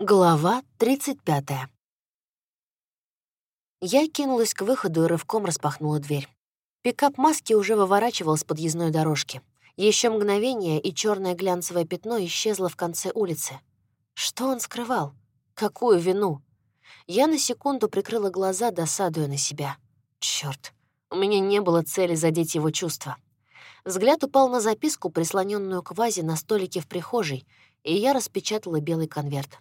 Глава 35. Я кинулась к выходу и рывком распахнула дверь. Пикап маски уже выворачивал с подъездной дорожки. Еще мгновение, и черное глянцевое пятно исчезло в конце улицы. Что он скрывал? Какую вину? Я на секунду прикрыла глаза, досадуя на себя. Черт, у меня не было цели задеть его чувства. Взгляд упал на записку, прислоненную к вазе на столике в прихожей, и я распечатала белый конверт.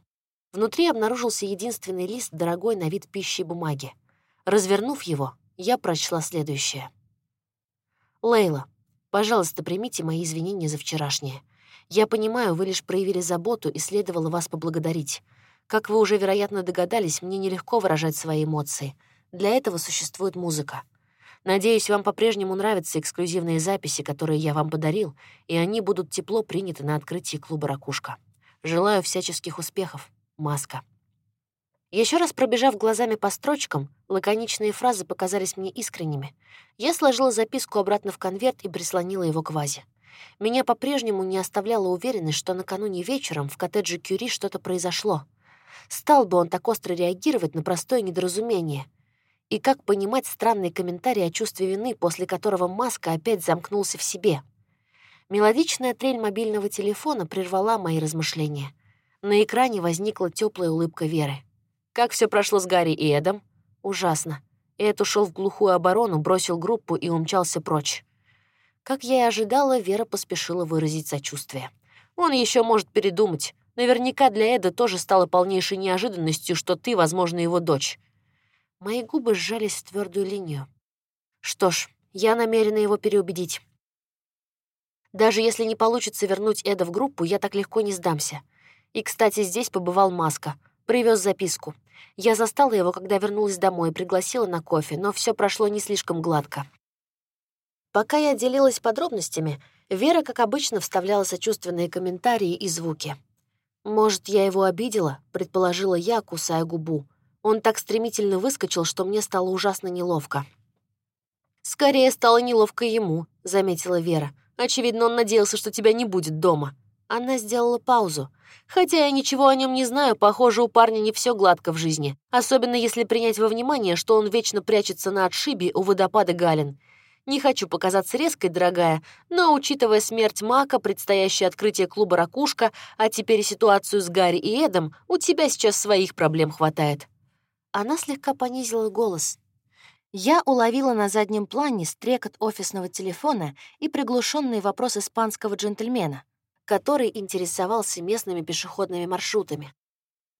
Внутри обнаружился единственный лист дорогой на вид пищи бумаги. Развернув его, я прочла следующее. «Лейла, пожалуйста, примите мои извинения за вчерашнее. Я понимаю, вы лишь проявили заботу и следовало вас поблагодарить. Как вы уже, вероятно, догадались, мне нелегко выражать свои эмоции. Для этого существует музыка. Надеюсь, вам по-прежнему нравятся эксклюзивные записи, которые я вам подарил, и они будут тепло приняты на открытии клуба «Ракушка». Желаю всяческих успехов. Маска. Еще раз пробежав глазами по строчкам, лаконичные фразы показались мне искренними. Я сложила записку обратно в конверт и прислонила его к вазе. Меня по-прежнему не оставляла уверенность, что накануне вечером в коттедже Кюри что-то произошло. Стал бы он так остро реагировать на простое недоразумение. И как понимать странный комментарий о чувстве вины, после которого Маска опять замкнулся в себе? Мелодичная трель мобильного телефона прервала мои размышления. На экране возникла теплая улыбка Веры. Как все прошло с Гарри и Эдом? Ужасно. Эд ушел в глухую оборону, бросил группу и умчался прочь. Как я и ожидала, Вера поспешила выразить сочувствие. Он еще может передумать. Наверняка для Эда тоже стало полнейшей неожиданностью, что ты, возможно, его дочь. Мои губы сжались в твердую линию. Что ж, я намерена его переубедить. Даже если не получится вернуть Эда в группу, я так легко не сдамся. И, кстати, здесь побывал Маска. Привез записку. Я застала его, когда вернулась домой, пригласила на кофе, но все прошло не слишком гладко. Пока я делилась подробностями, Вера, как обычно, вставляла сочувственные комментарии и звуки. «Может, я его обидела?» — предположила я, кусая губу. Он так стремительно выскочил, что мне стало ужасно неловко. «Скорее стало неловко ему», — заметила Вера. «Очевидно, он надеялся, что тебя не будет дома». Она сделала паузу. Хотя я ничего о нем не знаю, похоже, у парня не все гладко в жизни, особенно если принять во внимание, что он вечно прячется на отшибе у водопада Галин. Не хочу показаться резкой, дорогая, но, учитывая смерть Мака, предстоящее открытие клуба «Ракушка», а теперь и ситуацию с Гарри и Эдом, у тебя сейчас своих проблем хватает». Она слегка понизила голос. Я уловила на заднем плане стрекот офисного телефона и приглушенный вопрос испанского джентльмена который интересовался местными пешеходными маршрутами.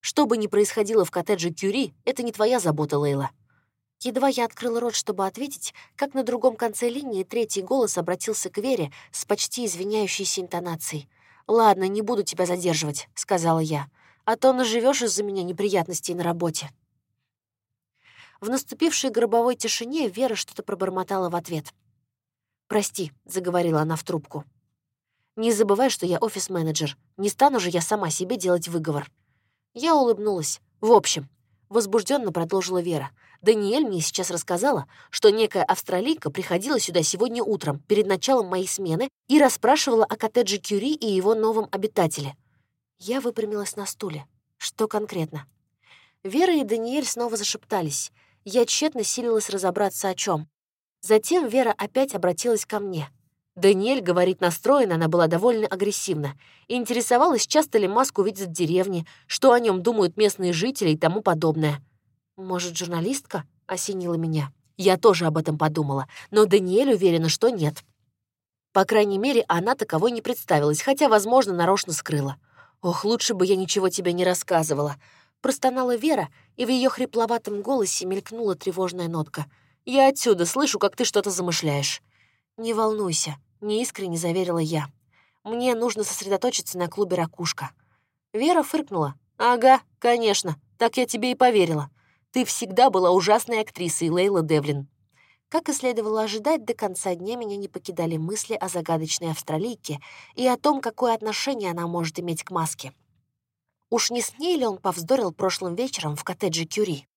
Что бы ни происходило в коттедже Кюри, это не твоя забота, Лейла. Едва я открыла рот, чтобы ответить, как на другом конце линии третий голос обратился к Вере с почти извиняющейся интонацией. «Ладно, не буду тебя задерживать», — сказала я, «а то наживешь из-за меня неприятностей на работе». В наступившей гробовой тишине Вера что-то пробормотала в ответ. «Прости», — заговорила она в трубку. Не забывай, что я офис-менеджер. Не стану же я сама себе делать выговор». Я улыбнулась. «В общем», — возбужденно продолжила Вера, «Даниэль мне сейчас рассказала, что некая австралийка приходила сюда сегодня утром, перед началом моей смены, и расспрашивала о коттедже Кюри и его новом обитателе». Я выпрямилась на стуле. Что конкретно? Вера и Даниэль снова зашептались. Я тщетно силилась разобраться, о чем. Затем Вера опять обратилась ко мне — Даниэль, говорит, настроена она была довольно агрессивно. Интересовалась, часто ли Маску видят в деревне, что о нем думают местные жители и тому подобное. «Может, журналистка?» — осенила меня. Я тоже об этом подумала, но Даниэль уверена, что нет. По крайней мере, она таковой не представилась, хотя, возможно, нарочно скрыла. «Ох, лучше бы я ничего тебе не рассказывала», — простонала Вера, и в ее хрипловатом голосе мелькнула тревожная нотка. «Я отсюда слышу, как ты что-то замышляешь». «Не волнуйся», неискренне заверила я. «Мне нужно сосредоточиться на клубе «Ракушка». Вера фыркнула. «Ага, конечно, так я тебе и поверила. Ты всегда была ужасной актрисой, Лейла Девлин». Как и следовало ожидать, до конца дня меня не покидали мысли о загадочной австралийке и о том, какое отношение она может иметь к маске. Уж не с ней ли он повздорил прошлым вечером в коттедже Кюри?